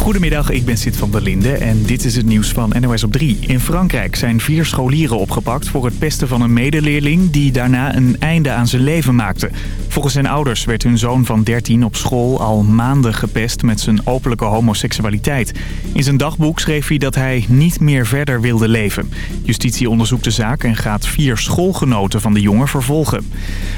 Goedemiddag, ik ben Sid van der Linde en dit is het nieuws van NOS op 3. In Frankrijk zijn vier scholieren opgepakt voor het pesten van een medeleerling... die daarna een einde aan zijn leven maakte. Volgens zijn ouders werd hun zoon van 13 op school al maanden gepest met zijn openlijke homoseksualiteit. In zijn dagboek schreef hij dat hij niet meer verder wilde leven. Justitie onderzoekt de zaak en gaat vier schoolgenoten van de jongen vervolgen.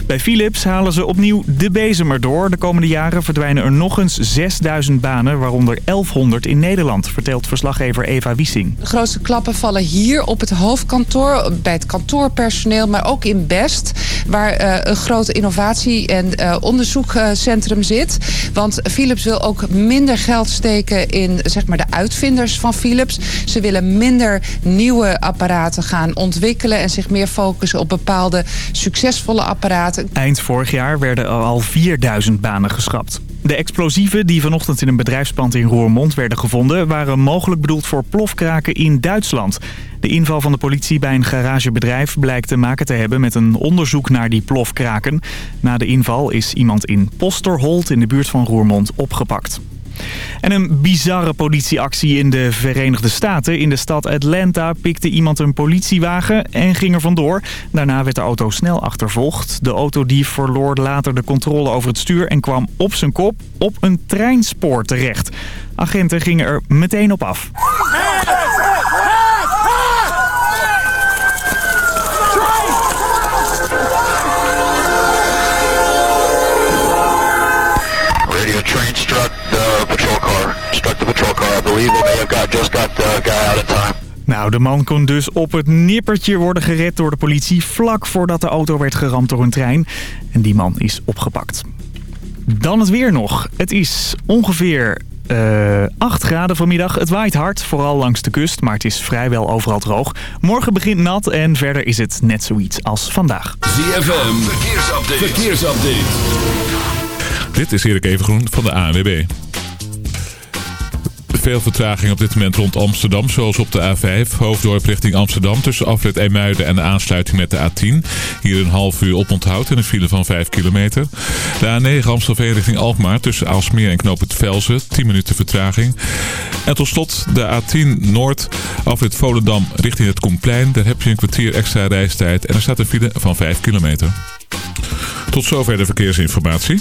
Bij Philips halen ze opnieuw de bezem erdoor. De komende jaren verdwijnen er nog eens 6000 banen, waaronder 1100 in Nederland, vertelt verslaggever Eva Wiesing. De grootste klappen vallen hier op het hoofdkantoor, bij het kantoorpersoneel, maar ook in Best, waar uh, een grote innovatie- en uh, onderzoekcentrum zit. Want Philips wil ook minder geld steken in zeg maar, de uitvinders van Philips. Ze willen minder nieuwe apparaten gaan ontwikkelen en zich meer focussen op bepaalde succesvolle apparaten. Eind vorig jaar werden er al 4000 banen geschrapt. De explosieven die vanochtend in een bedrijfspand in Roermond werden gevonden... waren mogelijk bedoeld voor plofkraken in Duitsland. De inval van de politie bij een garagebedrijf blijkt te maken te hebben... met een onderzoek naar die plofkraken. Na de inval is iemand in Posterholt in de buurt van Roermond opgepakt. En een bizarre politieactie in de Verenigde Staten. In de stad Atlanta pikte iemand een politiewagen en ging er vandoor. Daarna werd de auto snel achtervolgd. De autodief verloor later de controle over het stuur en kwam op zijn kop op een treinspoor terecht. Agenten gingen er meteen op af. Got, just got the guy out in time. Nou, de man kon dus op het nippertje worden gered door de politie... vlak voordat de auto werd geramd door een trein. En die man is opgepakt. Dan het weer nog. Het is ongeveer uh, 8 graden vanmiddag. Het waait hard, vooral langs de kust, maar het is vrijwel overal droog. Morgen begint nat en verder is het net zoiets als vandaag. ZFM, verkeersupdate. verkeersupdate. Dit is Erik Evengroen van de ANWB. Veel vertraging op dit moment rond Amsterdam, zoals op de A5. Hoofddorp richting Amsterdam tussen afrit Eemuiden en de aansluiting met de A10. Hier een half uur op onthoud in een file van 5 kilometer. De A9 Amstelveen richting Alkmaar tussen Aalsmeer en Knoop het Velzen. 10 minuten vertraging. En tot slot de A10 Noord, afrit Volendam richting het Koenplein. Daar heb je een kwartier extra reistijd en er staat een file van 5 kilometer. Tot zover de verkeersinformatie.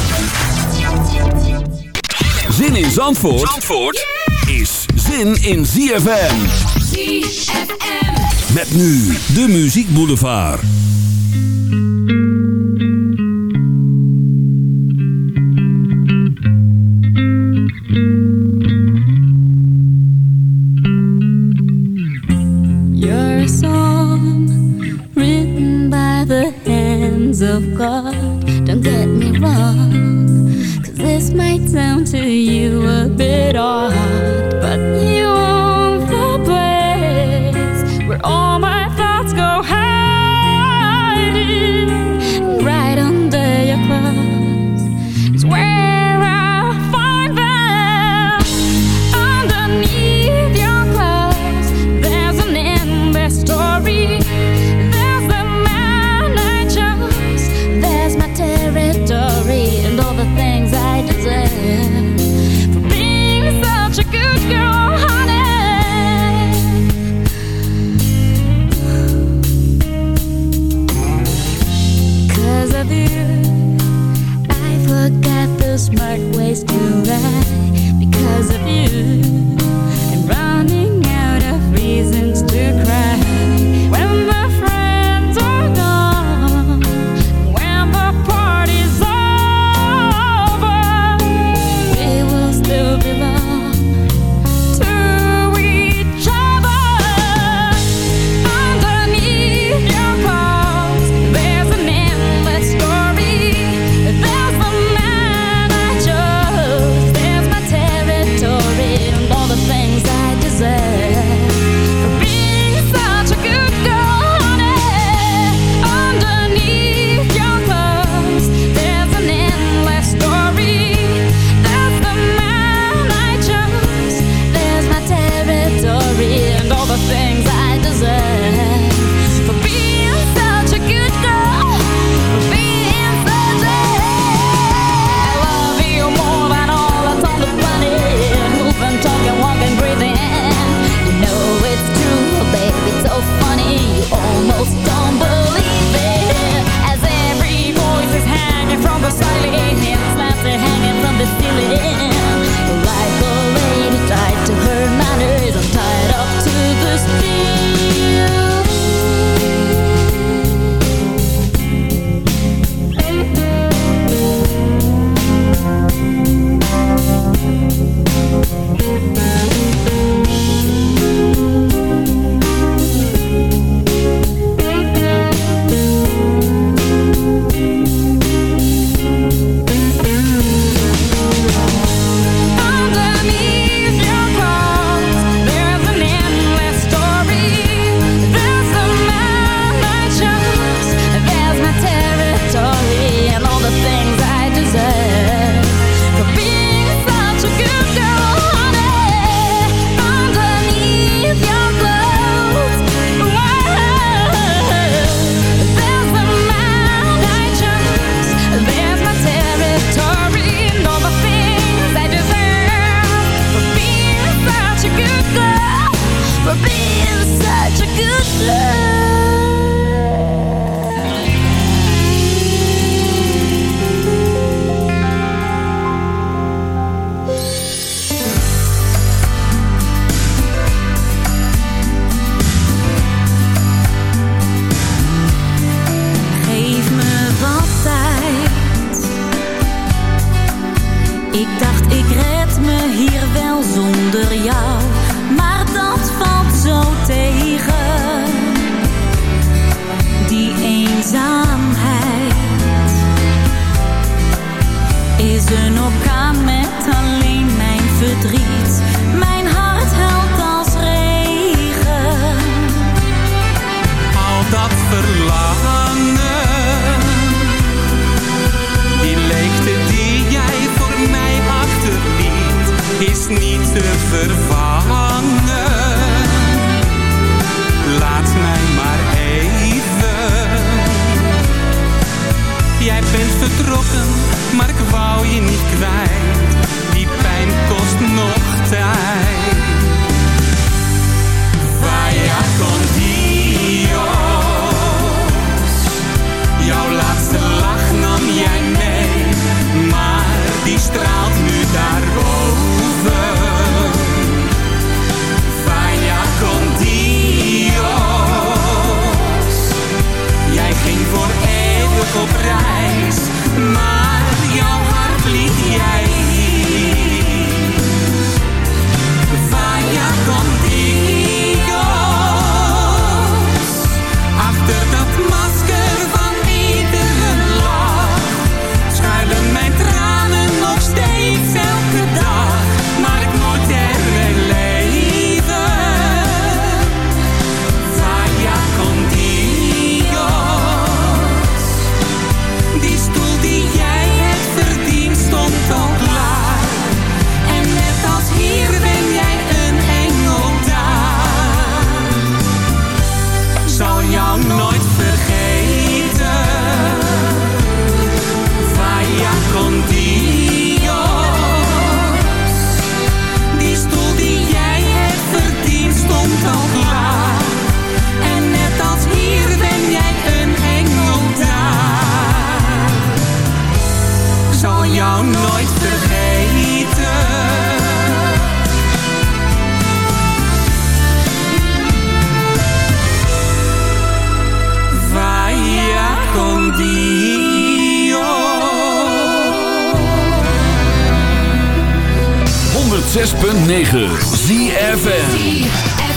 Zin in Zandvoort, Zandvoort is zin in ZFM. ZFM. Met nu de Muziek Boulevard. You're a song written by the hands of God. Don't get me wrong. This might sound to you a bit 106.9 ZFN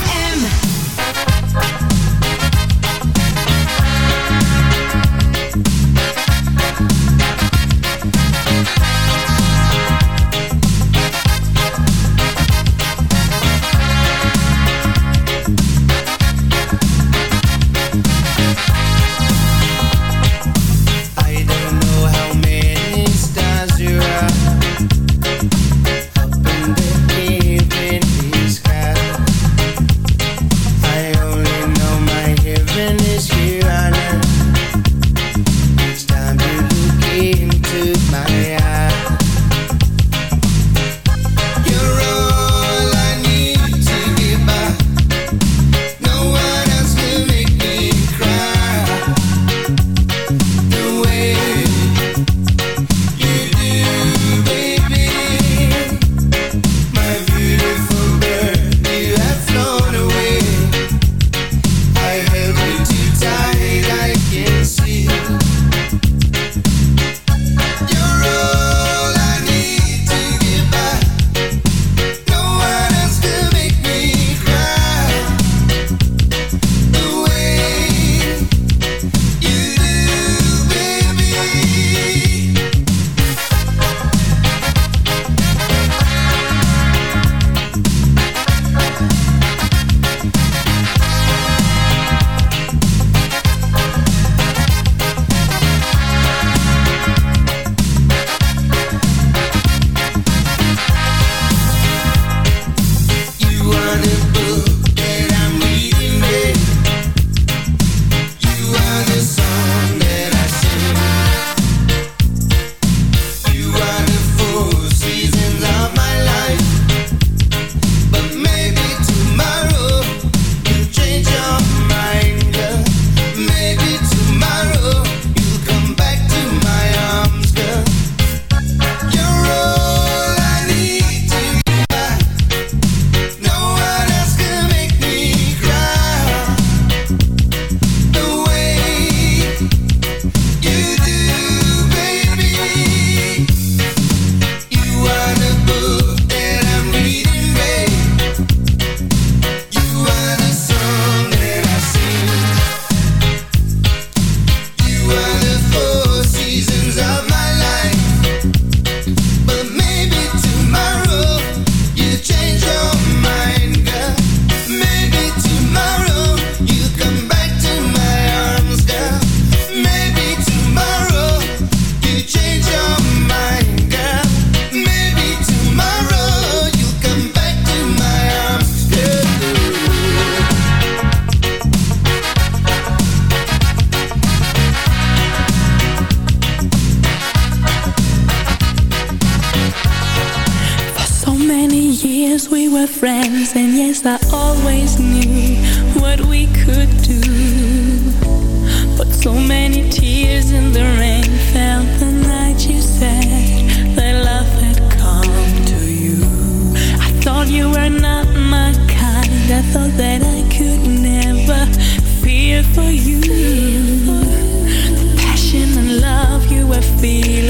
be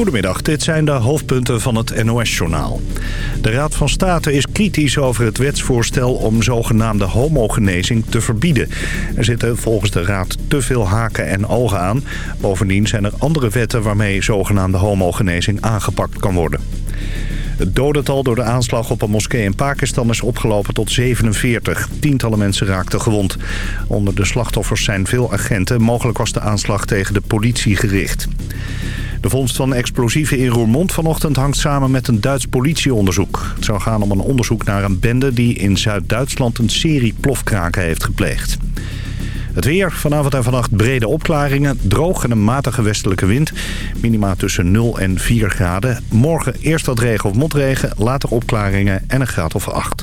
Goedemiddag, dit zijn de hoofdpunten van het NOS-journaal. De Raad van State is kritisch over het wetsvoorstel om zogenaamde homogenezing te verbieden. Er zitten volgens de Raad te veel haken en ogen aan. Bovendien zijn er andere wetten waarmee zogenaamde homogenezing aangepakt kan worden. Het dodental door de aanslag op een moskee in Pakistan is opgelopen tot 47. Tientallen mensen raakten gewond. Onder de slachtoffers zijn veel agenten. Mogelijk was de aanslag tegen de politie gericht. De vondst van explosieven in Roermond vanochtend hangt samen met een Duits politieonderzoek. Het zou gaan om een onderzoek naar een bende die in Zuid-Duitsland een serie plofkraken heeft gepleegd. Het weer, vanavond en vannacht brede opklaringen, droog en een matige westelijke wind. Minima tussen 0 en 4 graden. Morgen eerst wat regen of motregen, later opklaringen en een graad of 8.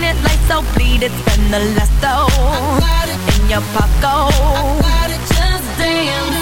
it like so bleed it Spend the last though. In your pocket. Just dance.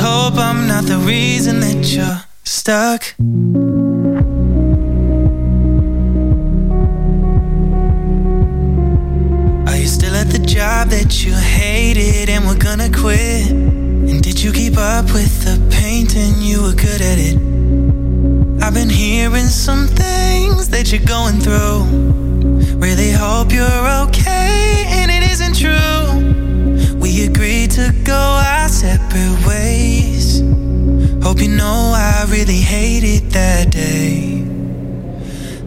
Hope I'm not the reason that you're stuck. Are you still at the job that you hated and were gonna quit? And did you keep up with the painting? You were good at it. I've been hearing some things that you're going through. Really hope you're okay, and it isn't true. To go our separate ways. Hope you know I really hated that day.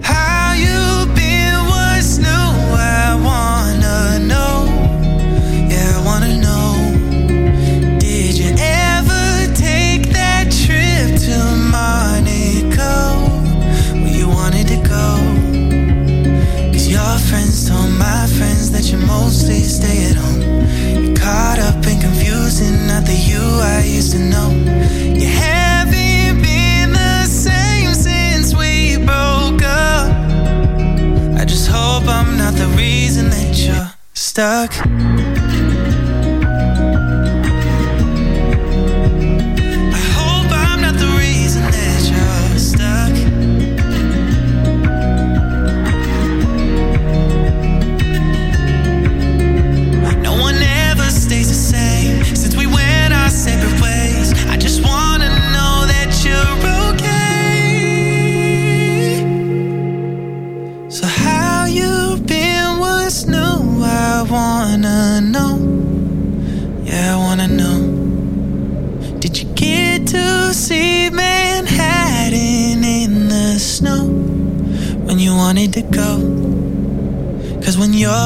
How you been? What's new? I wanna know. Yeah, I wanna know. Did you ever take that trip to Monaco? Where you wanted to go? Cause your friends told my friends that you mostly stay to know. You haven't been the same since we broke up. I just hope I'm not the reason that you're stuck.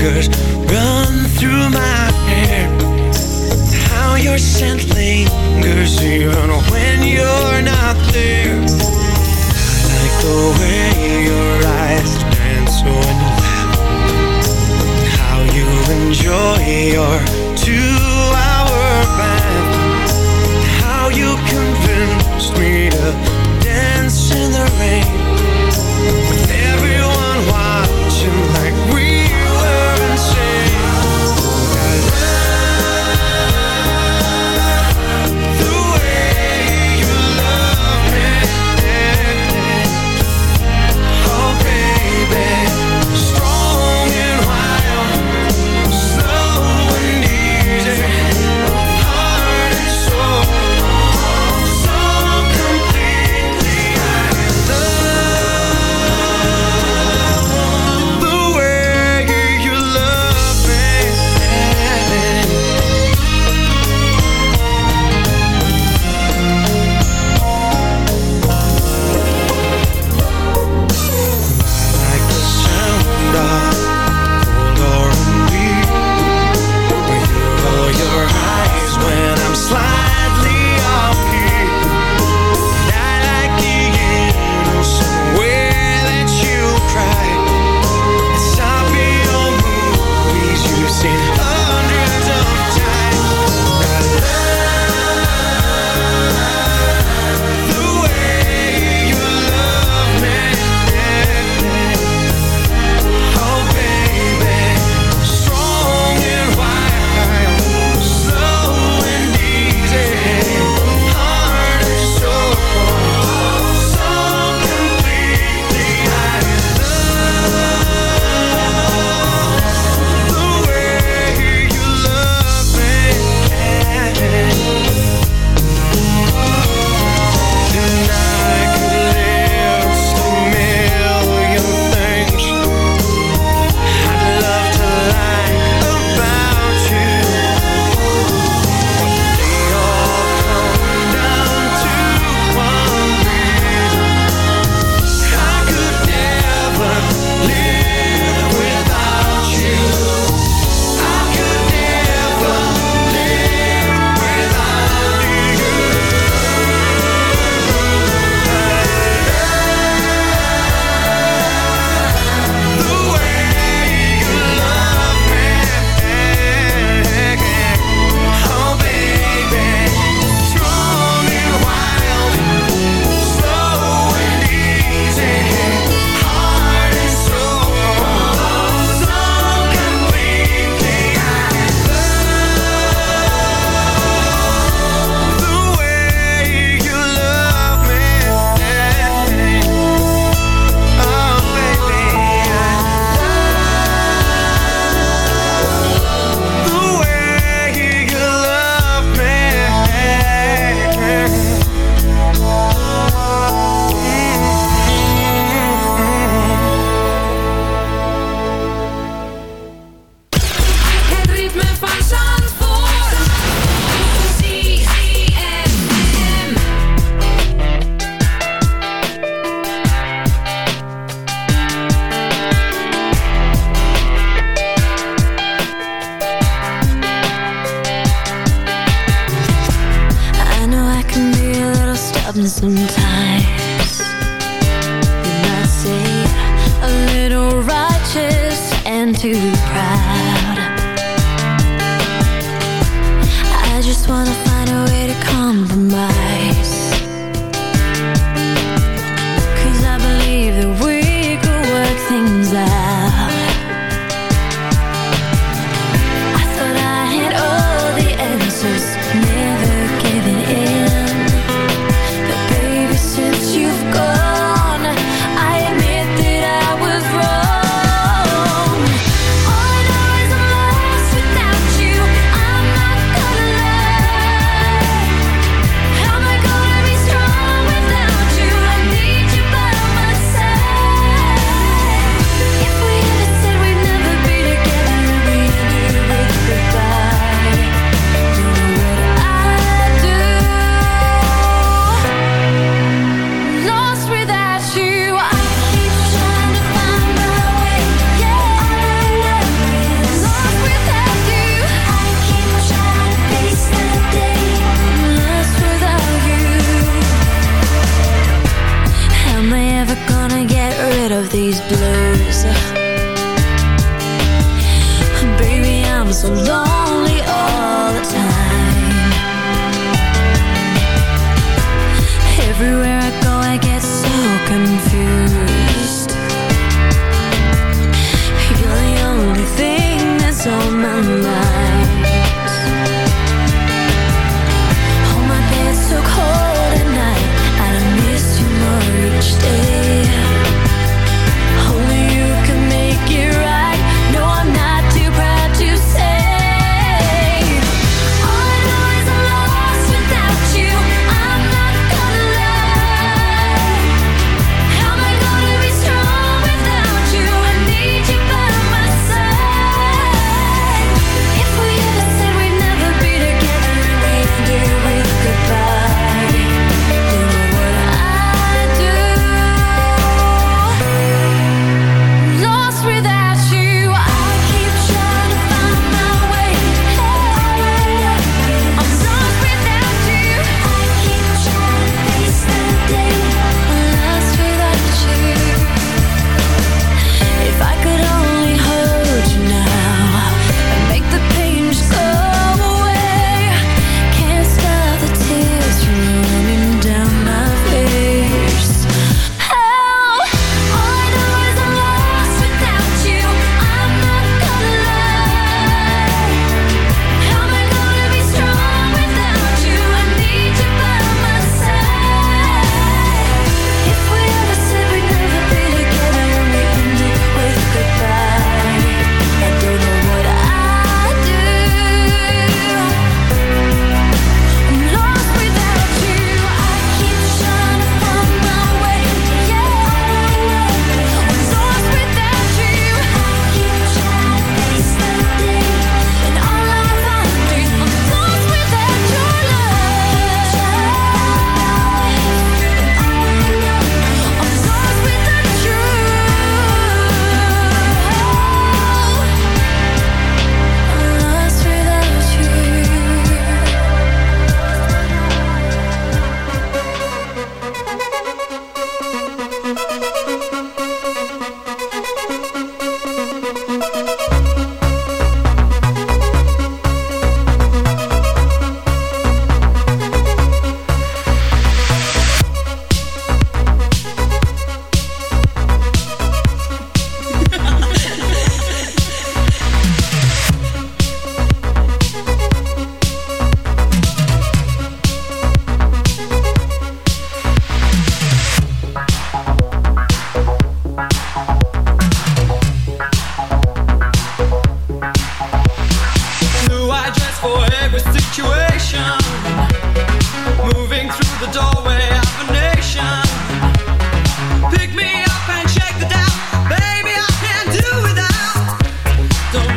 fingers run through my hair. How your scent lingers even when you're not there. I like the way your eyes dance when you. Laugh How you enjoy your two-hour bath. How you convinced me to dance in the rain.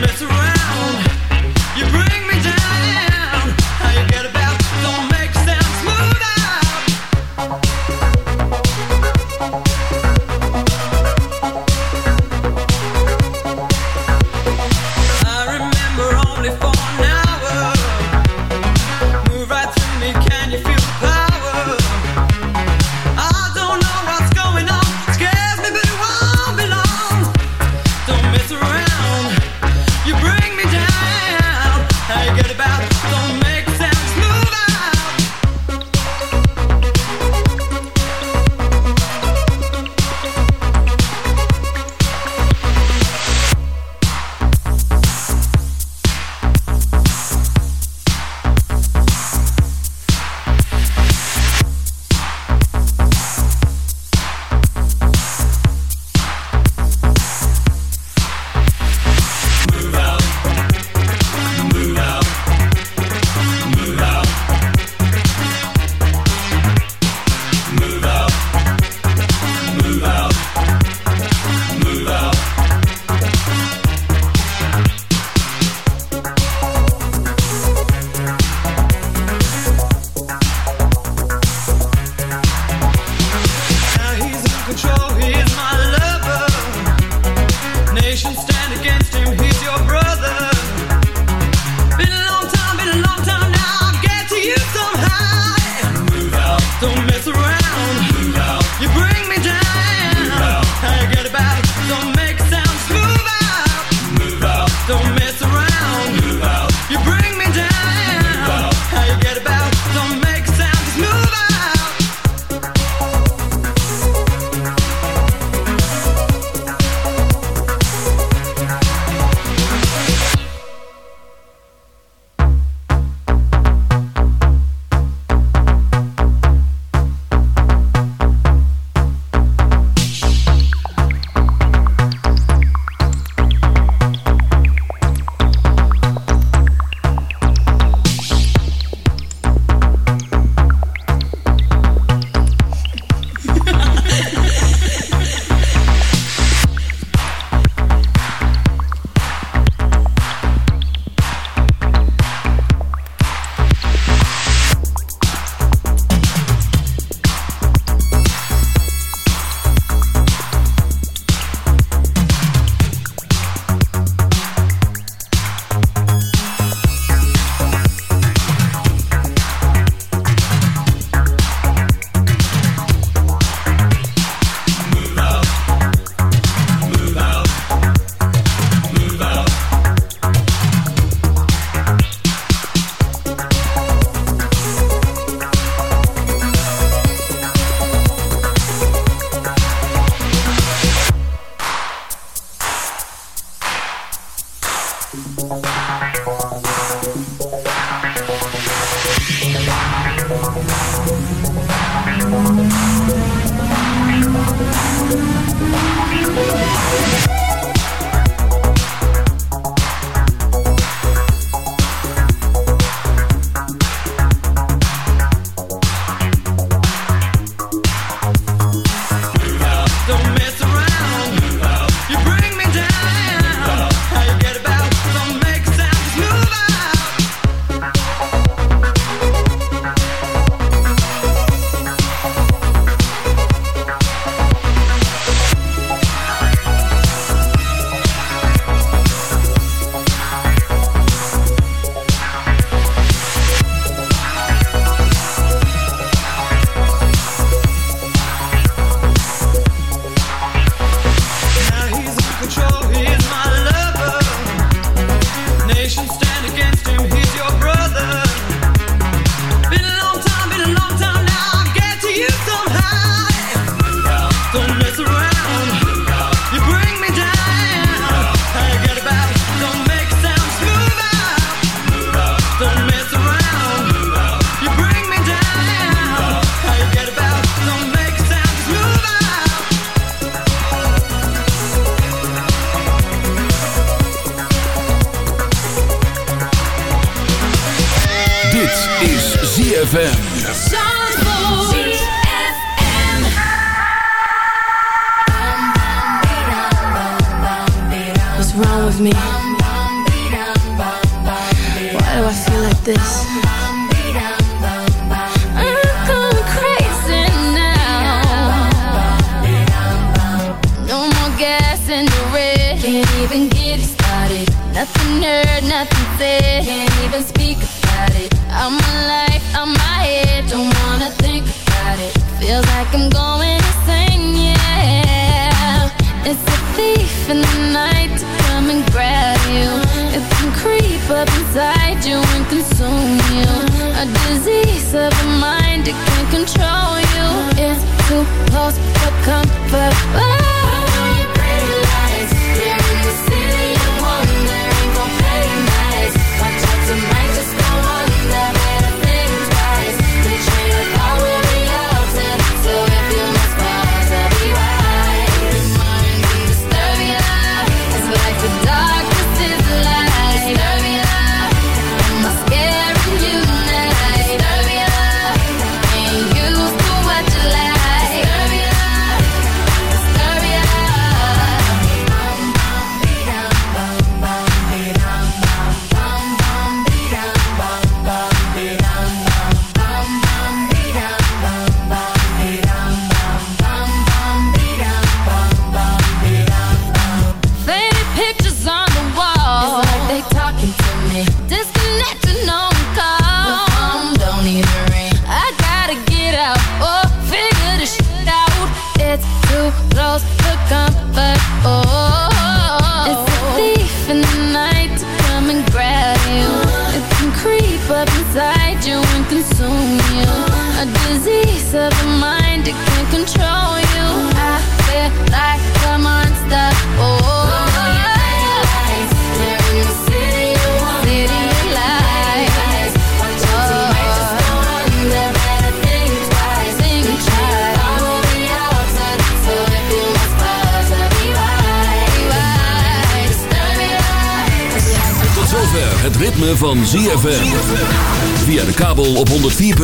mess around.